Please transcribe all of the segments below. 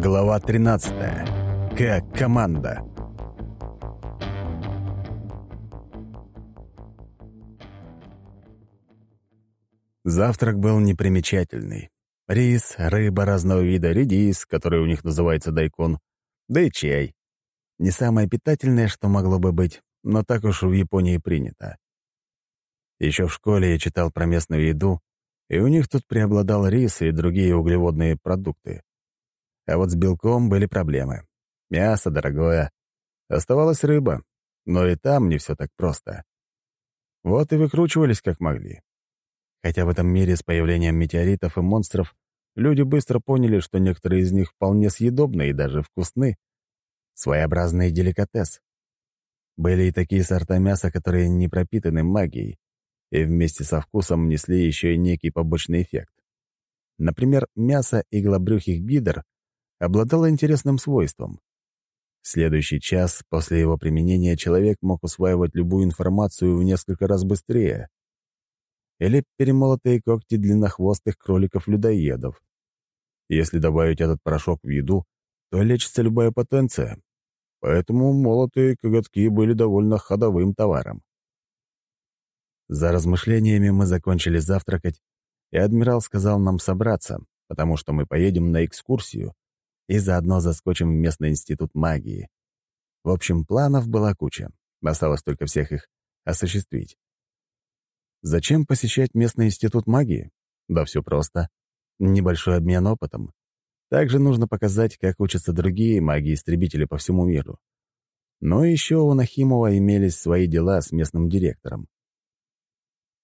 Глава 13. Как команда. Завтрак был непримечательный. Рис, рыба разного вида, редис, который у них называется дайкон, да и чай. Не самое питательное, что могло бы быть, но так уж в Японии принято. Еще в школе я читал про местную еду, и у них тут преобладал рис и другие углеводные продукты. А вот с белком были проблемы. Мясо дорогое. Оставалась рыба, но и там не все так просто. Вот и выкручивались как могли. Хотя в этом мире с появлением метеоритов и монстров люди быстро поняли, что некоторые из них вполне съедобны и даже вкусны. Своеобразный деликатес. Были и такие сорта мяса, которые не пропитаны магией, и вместе со вкусом несли еще и некий побочный эффект. Например, мясо иглобрюхих гидр обладало интересным свойством. В следующий час после его применения человек мог усваивать любую информацию в несколько раз быстрее. Или перемолотые когти длиннохвостых кроликов-людоедов. Если добавить этот порошок в еду, то лечится любая потенция. Поэтому молотые коготки были довольно ходовым товаром. За размышлениями мы закончили завтракать, и адмирал сказал нам собраться, потому что мы поедем на экскурсию, и заодно заскочим в местный институт магии. В общем, планов была куча. Осталось только всех их осуществить. Зачем посещать местный институт магии? Да все просто. Небольшой обмен опытом. Также нужно показать, как учатся другие маги-истребители по всему миру. Но еще у Нахимова имелись свои дела с местным директором.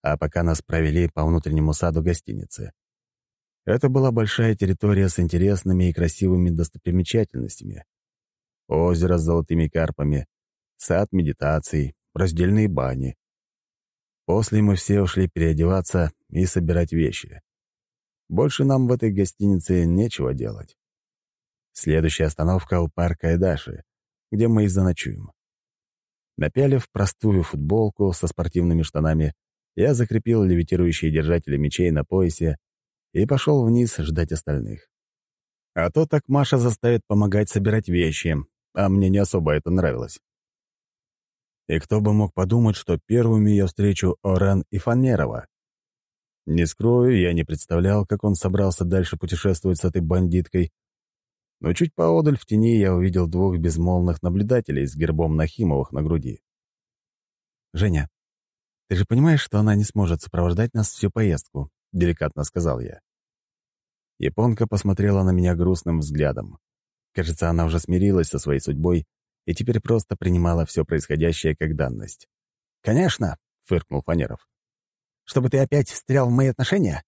А пока нас провели по внутреннему саду гостиницы. Это была большая территория с интересными и красивыми достопримечательностями. Озеро с золотыми карпами, сад медитаций, раздельные бани. После мы все ушли переодеваться и собирать вещи. Больше нам в этой гостинице нечего делать. Следующая остановка у парка Эдаши, где мы и заночуем. Напялив простую футболку со спортивными штанами, я закрепил левитирующие держатели мечей на поясе и пошел вниз ждать остальных. А то так Маша заставит помогать собирать вещи, а мне не особо это нравилось. И кто бы мог подумать, что первыми я встречу Орен и Фанерова. Не скрою, я не представлял, как он собрался дальше путешествовать с этой бандиткой. Но чуть поодаль в тени я увидел двух безмолвных наблюдателей с гербом Нахимовых на груди. «Женя, ты же понимаешь, что она не сможет сопровождать нас всю поездку?» — деликатно сказал я. Японка посмотрела на меня грустным взглядом. Кажется, она уже смирилась со своей судьбой и теперь просто принимала все происходящее как данность. «Конечно!» — фыркнул Фанеров. «Чтобы ты опять встрял в мои отношения?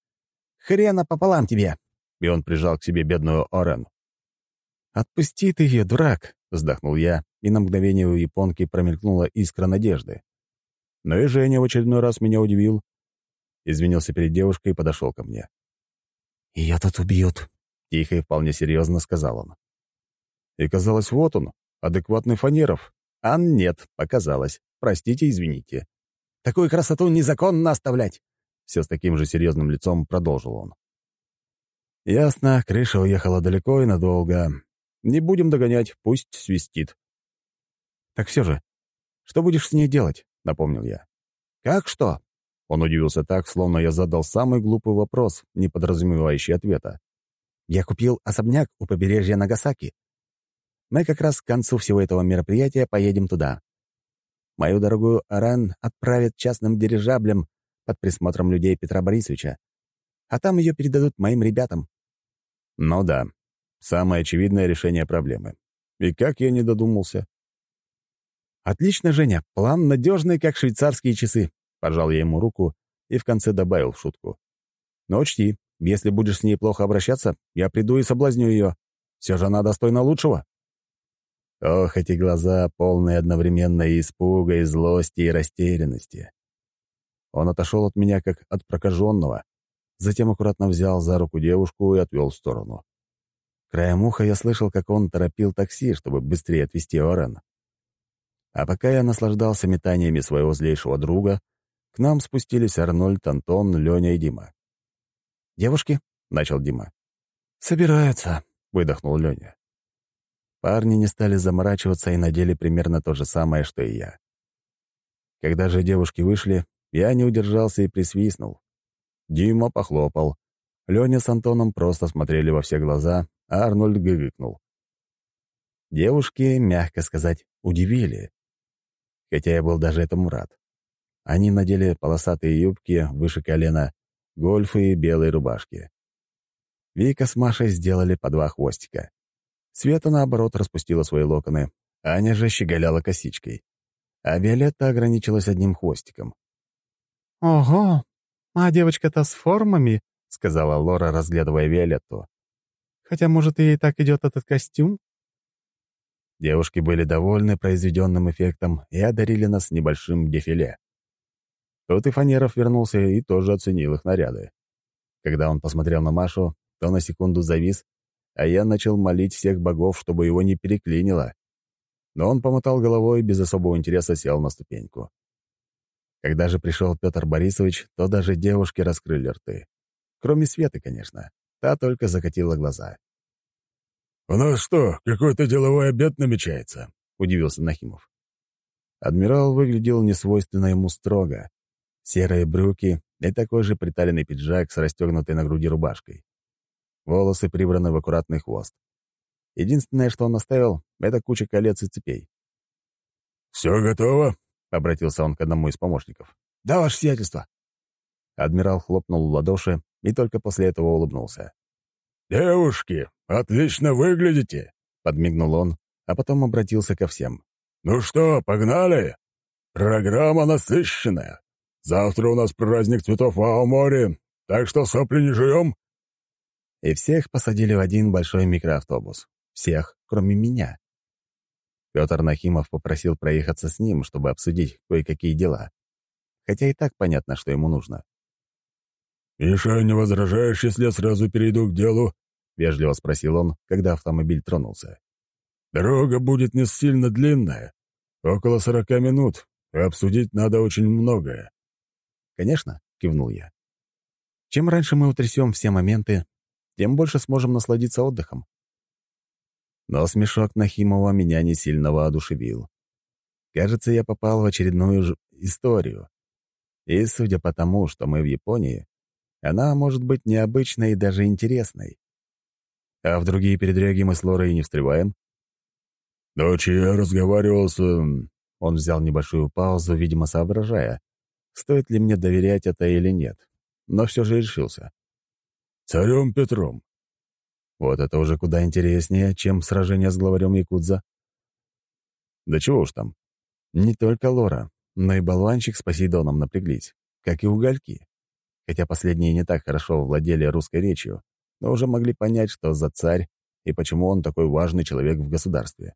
Хрена пополам тебе!» И он прижал к себе бедную Орен. «Отпусти ты ее, дурак!» — вздохнул я, и на мгновение у японки промелькнула искра надежды. Но и Женя в очередной раз меня удивил, извинился перед девушкой и подошел ко мне. «Ее тут убьют», — тихо и вполне серьезно сказал он. И казалось, вот он, адекватный Фанеров. А нет, показалось. Простите, извините. «Такую красоту незаконно оставлять!» Все с таким же серьезным лицом продолжил он. «Ясно, крыша уехала далеко и надолго. Не будем догонять, пусть свистит». «Так все же, что будешь с ней делать?» — напомнил я. «Как что?» Он удивился так, словно я задал самый глупый вопрос, не подразумевающий ответа. «Я купил особняк у побережья Нагасаки. Мы как раз к концу всего этого мероприятия поедем туда. Мою дорогую Аран отправят частным дирижаблем под присмотром людей Петра Борисовича, а там ее передадут моим ребятам». «Ну да, самое очевидное решение проблемы. И как я не додумался?» «Отлично, Женя. План надежный, как швейцарские часы. Пожал я ему руку и в конце добавил в шутку. «Но учти, если будешь с ней плохо обращаться, я приду и соблазню ее. Все же она достойна лучшего». Ох, эти глаза, полные одновременно и испуга, и злости, и растерянности. Он отошел от меня, как от прокаженного, затем аккуратно взял за руку девушку и отвел в сторону. Краем уха я слышал, как он торопил такси, чтобы быстрее отвезти Орен. А пока я наслаждался метаниями своего злейшего друга, к нам спустились Арнольд, Антон, Леня и Дима. «Девушки?» — начал Дима. «Собираются», — выдохнул Леня. Парни не стали заморачиваться и надели примерно то же самое, что и я. Когда же девушки вышли, я не удержался и присвистнул. Дима похлопал. Леня с Антоном просто смотрели во все глаза, а Арнольд гыгыкнул. Девушки, мягко сказать, удивили. Хотя я был даже этому рад. Они надели полосатые юбки выше колена, гольфы и белые рубашки. Вика с Машей сделали по два хвостика. Света, наоборот, распустила свои локоны, Аня же щеголяла косичкой. А Виолетта ограничилась одним хвостиком. «Ого, а девочка-то с формами», — сказала Лора, разглядывая Виолетту. «Хотя, может, ей так идет этот костюм?» Девушки были довольны произведенным эффектом и одарили нас небольшим дефиле. Тут и Фанеров вернулся и тоже оценил их наряды. Когда он посмотрел на Машу, то на секунду завис, а я начал молить всех богов, чтобы его не переклинило. Но он помотал головой и без особого интереса сел на ступеньку. Когда же пришел Петр Борисович, то даже девушки раскрыли рты. Кроме Светы, конечно. Та только закатила глаза. «У нас что, какой-то деловой обед намечается?» — удивился Нахимов. Адмирал выглядел несвойственно ему строго, серые брюки и такой же приталенный пиджак с расстегнутой на груди рубашкой. Волосы прибраны в аккуратный хвост. Единственное, что он оставил, — это куча колец и цепей. «Все готово?» — обратился он к одному из помощников. «Да, ваше сиятельство». Адмирал хлопнул в ладоши и только после этого улыбнулся. «Девушки, отлично выглядите!» — подмигнул он, а потом обратился ко всем. «Ну что, погнали? Программа насыщенная. Завтра у нас праздник цветов в Аоморе, так что сопли не жуем». И всех посадили в один большой микроавтобус. Всех, кроме меня. Петр Нахимов попросил проехаться с ним, чтобы обсудить кое-какие дела. Хотя и так понятно, что ему нужно. «Миша, не возражаешь, если я сразу перейду к делу?» — вежливо спросил он, когда автомобиль тронулся. «Дорога будет не сильно длинная, около сорока минут, обсудить надо очень многое. «Конечно», — кивнул я. «Чем раньше мы утрясем все моменты, тем больше сможем насладиться отдыхом». Но смешок Нахимова меня не сильно воодушевил. Кажется, я попал в очередную ж... историю. И, судя по тому, что мы в Японии, она может быть необычной и даже интересной. А в другие передряги мы с Лорой не встреваем. «Ночью я разговаривал с...» Он взял небольшую паузу, видимо, соображая, стоит ли мне доверять это или нет, но все же решился. «Царем Петром». Вот это уже куда интереснее, чем сражение с главарем Якудза. Да чего уж там. Не только Лора, но и болванчик с Посейдоном напряглись, как и угольки. Хотя последние не так хорошо владели русской речью, но уже могли понять, что за царь и почему он такой важный человек в государстве.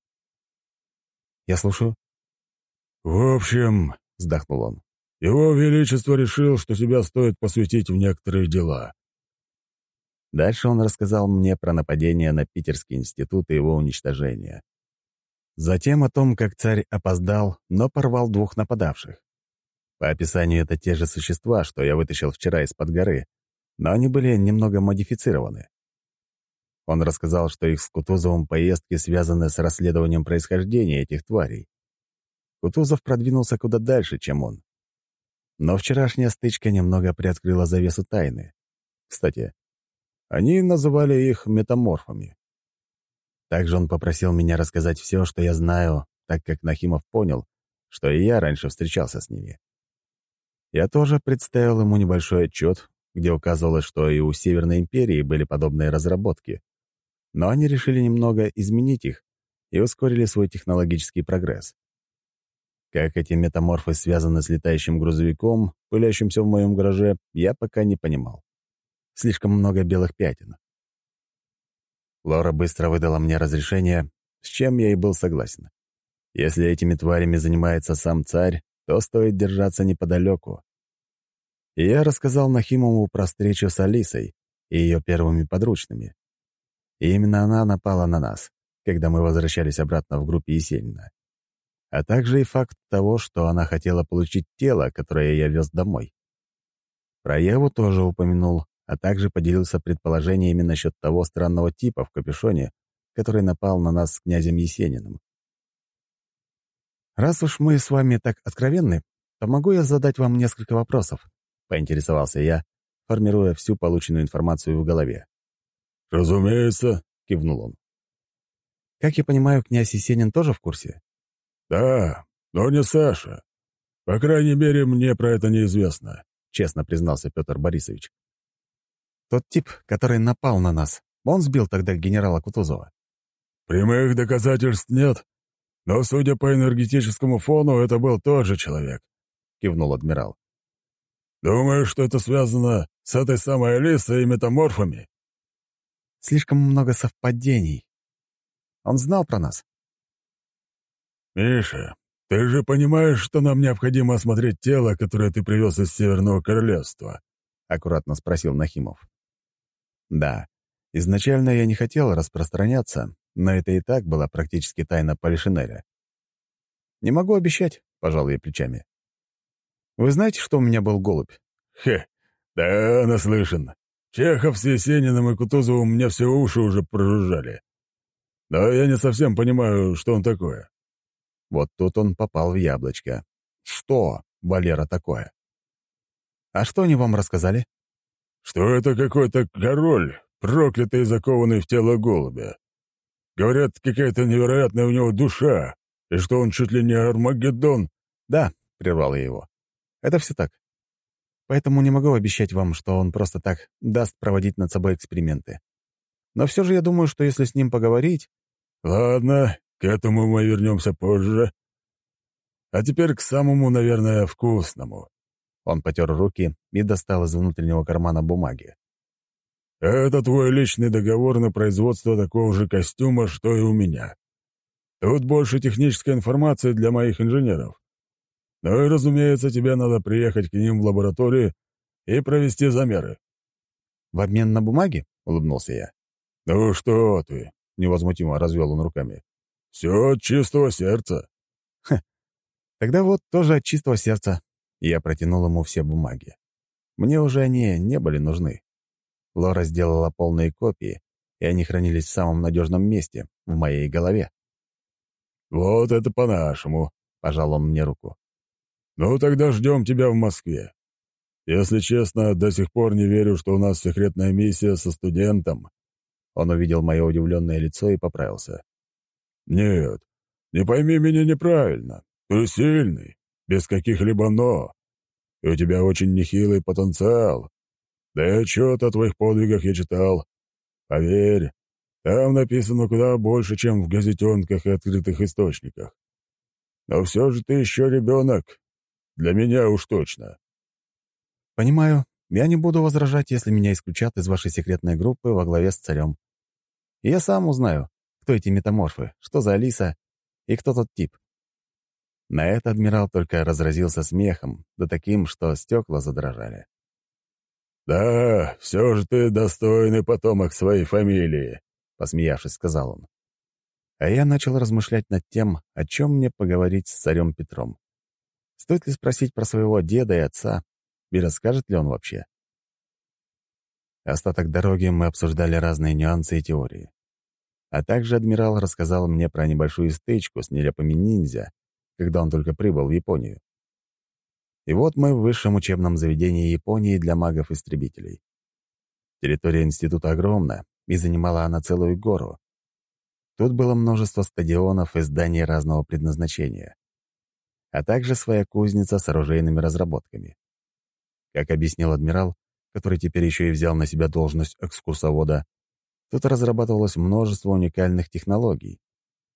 «Я слушаю». «В общем», — вздохнул он, его Величество решил, что тебя стоит посвятить в некоторые дела». Дальше он рассказал мне про нападение на Питерский институт и его уничтожение. Затем о том, как царь опоздал, но порвал двух нападавших. По описанию это те же существа, что я вытащил вчера из-под горы, но они были немного модифицированы. Он рассказал, что их с Кутузовым поездки связаны с расследованием происхождения этих тварей. Кутузов продвинулся куда дальше, чем он. Но вчерашняя стычка немного приоткрыла завесу тайны. Кстати, они называли их метаморфами. Также он попросил меня рассказать все, что я знаю, так как Нахимов понял, что и я раньше встречался с ними. Я тоже представил ему небольшой отчет, где указывалось, что и у Северной империи были подобные разработки. Но они решили немного изменить их и ускорили свой технологический прогресс. Как эти метаморфы связаны с летающим грузовиком, пылящимся в моем гараже, я пока не понимал. Слишком много белых пятен. Лора быстро выдала мне разрешение, с чем я и был согласен. Если этими тварями занимается сам царь, то стоит держаться неподалеку. И я рассказал Нахимову про встречу с Алисой и ее первыми подручными. И именно она напала на нас, когда мы возвращались обратно в группе Есенина а также и факт того, что она хотела получить тело, которое я вез домой. Про Еву тоже упомянул, а также поделился предположениями насчет того странного типа в капюшоне, который напал на нас с князем Есениным. «Раз уж мы с вами так откровенны, то могу я задать вам несколько вопросов?» — поинтересовался я, формируя всю полученную информацию в голове. «Разумеется», — кивнул он. «Как я понимаю, князь Есенин тоже в курсе?» «Да, но не Саша. По крайней мере, мне про это неизвестно», — честно признался Петр Борисович. «Тот тип, который напал на нас, он сбил тогда генерала Кутузова?» «Прямых доказательств нет, но, судя по энергетическому фону, это был тот же человек», — кивнул адмирал. «Думаю, что это связано с этой самой Алисой и метаморфами?» «Слишком много совпадений. Он знал про нас?» «Миша, ты же понимаешь, что нам необходимо осмотреть тело, которое ты привез из Северного Королевства?» — аккуратно спросил Нахимов. «Да, изначально я не хотел распространяться, но это и так была практически тайна Полишинеля. «Не могу обещать», — пожал я плечами. «Вы знаете, что у меня был голубь?» «Хе, да, наслышан. Чехов с Есениным и Кутузовым мне все уши уже прожужжали. Но я не совсем понимаю, что он такое». Вот тут он попал в яблочко. «Что, Валера, такое?» «А что они вам рассказали?» «Что это какой-то король, проклятый и закованный в тело голубя. Говорят, какая-то невероятная у него душа, и что он чуть ли не Армагеддон. Да, прервал я его. Это все так. Поэтому не могу обещать вам, что он просто так даст проводить над собой эксперименты. Но все же я думаю, что если с ним поговорить... Ладно, к этому мы вернемся позже. А теперь к самому, наверное, вкусному. Он потер руки и достал из внутреннего кармана бумаги. Это твой личный договор на производство такого же костюма, что и у меня. Тут больше технической информации для моих инженеров. Ну и, разумеется, тебе надо приехать к ним в лабораторию и провести замеры». «В обмен на бумаги?» — улыбнулся я. «Ну что ты?» — невозмутимо развел он руками. «Все от чистого сердца». «Ха, тогда вот тоже от чистого сердца». Я протянул ему все бумаги. Мне уже они не были нужны. Лора сделала полные копии, и они хранились в самом надежном месте, в моей голове. «Вот это по-нашему», — пожал он мне руку. «Ну, тогда ждем тебя в Москве. Если честно, до сих пор не верю, что у нас секретная миссия со студентом». Он увидел мое удивленное лицо и поправился. «Нет, не пойми меня неправильно. Ты сильный, без каких-либо «но». И у тебя очень нехилый потенциал. Да и отчет о твоих подвигах я читал. Поверь, там написано куда больше, чем в газетенках и открытых источниках. Но все же ты еще ребенок. Для меня уж точно. Понимаю. Я не буду возражать, если меня исключат из вашей секретной группы во главе с царем. я сам узнаю, кто эти метаморфы, что за Алиса и кто тот тип. На это адмирал только разразился смехом, да таким, что стекла задрожали. «Да, все же ты достойный потомок своей фамилии», — посмеявшись, сказал он. А я начал размышлять над тем, о чем мне поговорить с царем Петром. Стоит ли спросить про своего деда и отца, и расскажет ли он вообще? Остаток дороги мы обсуждали разные нюансы и теории. А также адмирал рассказал мне про небольшую стычку с нелепыми ниндзя, когда он только прибыл в Японию. И вот мы в высшем учебном заведении Японии для магов-истребителей. Территория института огромна, и занимала она целую гору. Тут было множество стадионов и зданий разного предназначения, а также своя кузница с оружейными разработками. Как объяснил адмирал, который теперь еще и взял на себя должность экскурсовода, тут разрабатывалось множество уникальных технологий.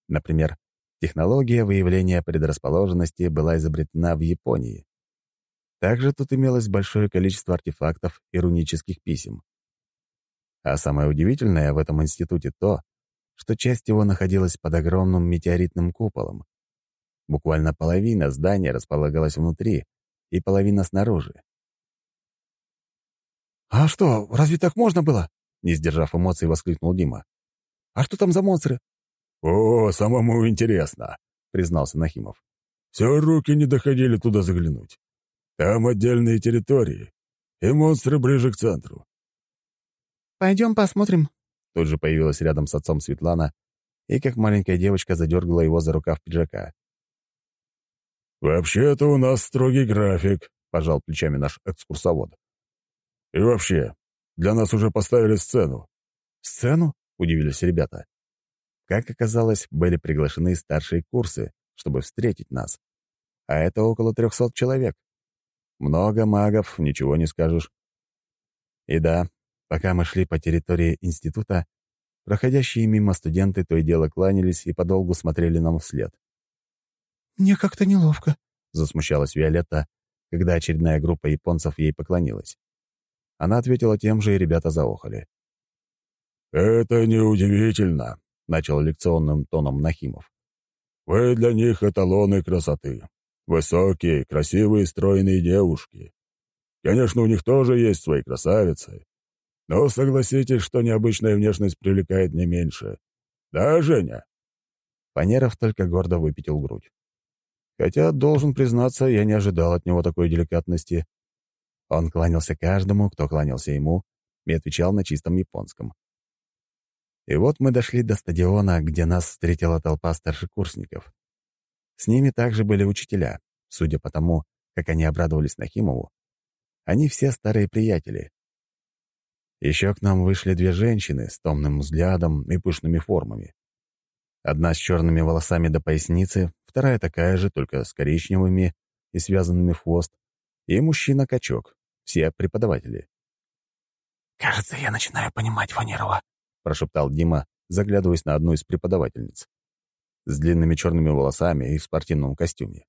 Например, технология выявления предрасположенности была изобретена в Японии. Также тут имелось большое количество артефактов и рунических писем. А самое удивительное в этом институте то, что часть его находилась под огромным метеоритным куполом. Буквально половина здания располагалась внутри и половина снаружи. «А что, разве так можно было?» Не сдержав эмоций, воскликнул Дима. «А что там за монстры?» «О, самому интересно», — признался Нахимов. «Все руки не доходили туда заглянуть. Там отдельные территории, и монстры ближе к центру. «Пойдем посмотрим». Тут же появилась рядом с отцом Светлана и как маленькая девочка задергала его за рукав пиджака. «Вообще-то у нас строгий график», — пожал плечами наш экскурсовод. «И вообще, для нас уже поставили сцену». «Сцену?» — удивились ребята. Как оказалось, были приглашены старшие курсы, чтобы встретить нас. А это около трехсот человек. Много магов, ничего не скажешь. И да, пока мы шли по территории института, проходящие мимо студенты то и дело кланялись и подолгу смотрели нам вслед. «Мне как-то неловко», — засмущалась Виолетта, когда очередная группа японцев ей поклонилась. Она ответила тем же, и ребята заохали. «Это неудивительно», — начал лекционным тоном Нахимов. «Вы для них эталоны красоты. Высокие, красивые, стройные девушки. Конечно, у них тоже есть свои красавицы. Но согласитесь, что необычная внешность привлекает не меньше. Да, Женя?» Панеров только гордо выпятил грудь. Хотя, должен признаться, я не ожидал от него такой деликатности. Он кланялся каждому, кто кланялся ему, и отвечал на чистом японском. И вот мы дошли до стадиона, где нас встретила толпа старшекурсников. С ними также были учителя, судя по тому, как они обрадовались Нахимову. Они все старые приятели. Еще к нам вышли две женщины с томным взглядом и пышными формами. Одна с черными волосами до поясницы, вторая такая же, только с коричневыми и связанными в хвост, и мужчина-качок, все преподаватели. «Кажется, я начинаю понимать Ванерова», прошептал Дима, заглядываясь на одну из преподавательниц. С длинными черными волосами и в спортивном костюме.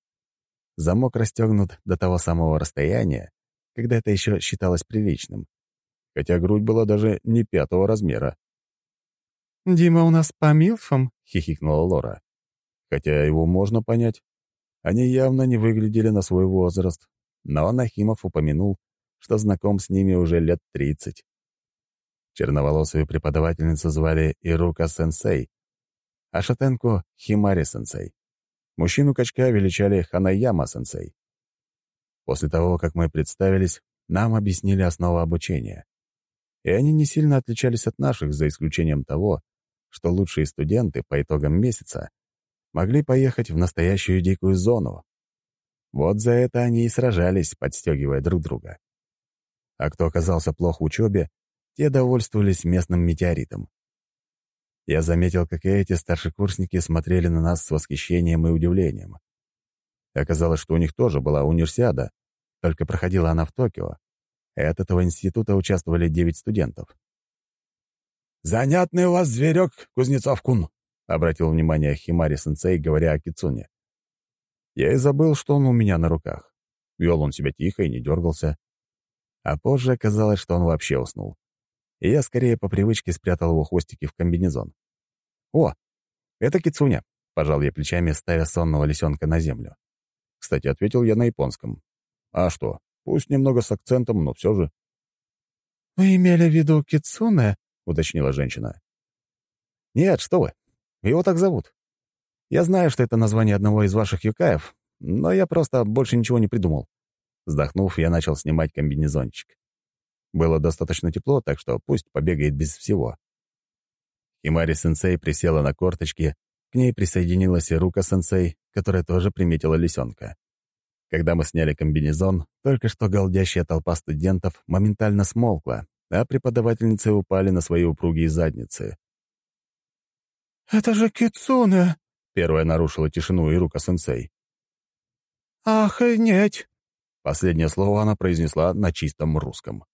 Замок расстегнут до того самого расстояния, когда это еще считалось приличным, хотя грудь была даже не пятого размера. «Дима у нас по милфам?» — хихикнула Лора. Хотя его можно понять. Они явно не выглядели на свой возраст, но Нахимов упомянул, что знаком с ними уже лет тридцать. Черноволосую преподавательницу звали Ирука-сенсей, а шатенку — Химари-сенсей. Мужчину-качка величали Ханаяма-сенсей. После того, как мы представились, нам объяснили основы обучения. И они не сильно отличались от наших, за исключением того, что лучшие студенты по итогам месяца могли поехать в настоящую дикую зону. Вот за это они и сражались, подстегивая друг друга. А кто оказался плохо в учебе, те довольствовались местным метеоритом. Я заметил, как и эти старшекурсники смотрели на нас с восхищением и удивлением. Оказалось, что у них тоже была универсиада, только проходила она в Токио, и от этого института участвовали девять студентов. «Занятный у вас зверек, Кузнецов-кун», — обратил внимание Химари-сенсей, говоря о Кицуне. Я и забыл, что он у меня на руках. Вел он себя тихо и не дергался. А позже оказалось, что он вообще уснул и я скорее по привычке спрятал его хвостики в комбинезон. «О, это Кицуня», — пожал я плечами, ставя сонного лисенка на землю. Кстати, ответил я на японском. «А что, пусть немного с акцентом, но все же». «Вы имели в виду Кицуне?» — уточнила женщина. «Нет, что вы. Его так зовут. Я знаю, что это название одного из ваших юкаев, но я просто больше ничего не придумал». Вздохнув, я начал снимать комбинезончик. Было достаточно тепло, так что пусть побегает без всего. Химари-сенсей присела на корточки, к ней присоединилась и Рука-сенсей, которая тоже приметила лисенка. Когда мы сняли комбинезон, только что голдящая толпа студентов моментально смолкла, а преподавательницы упали на свои упругие задницы. «Это же Кицуне!» — первая нарушила тишину и Рука-сенсей. «Охренеть!» Последнее слово она произнесла на чистом русском.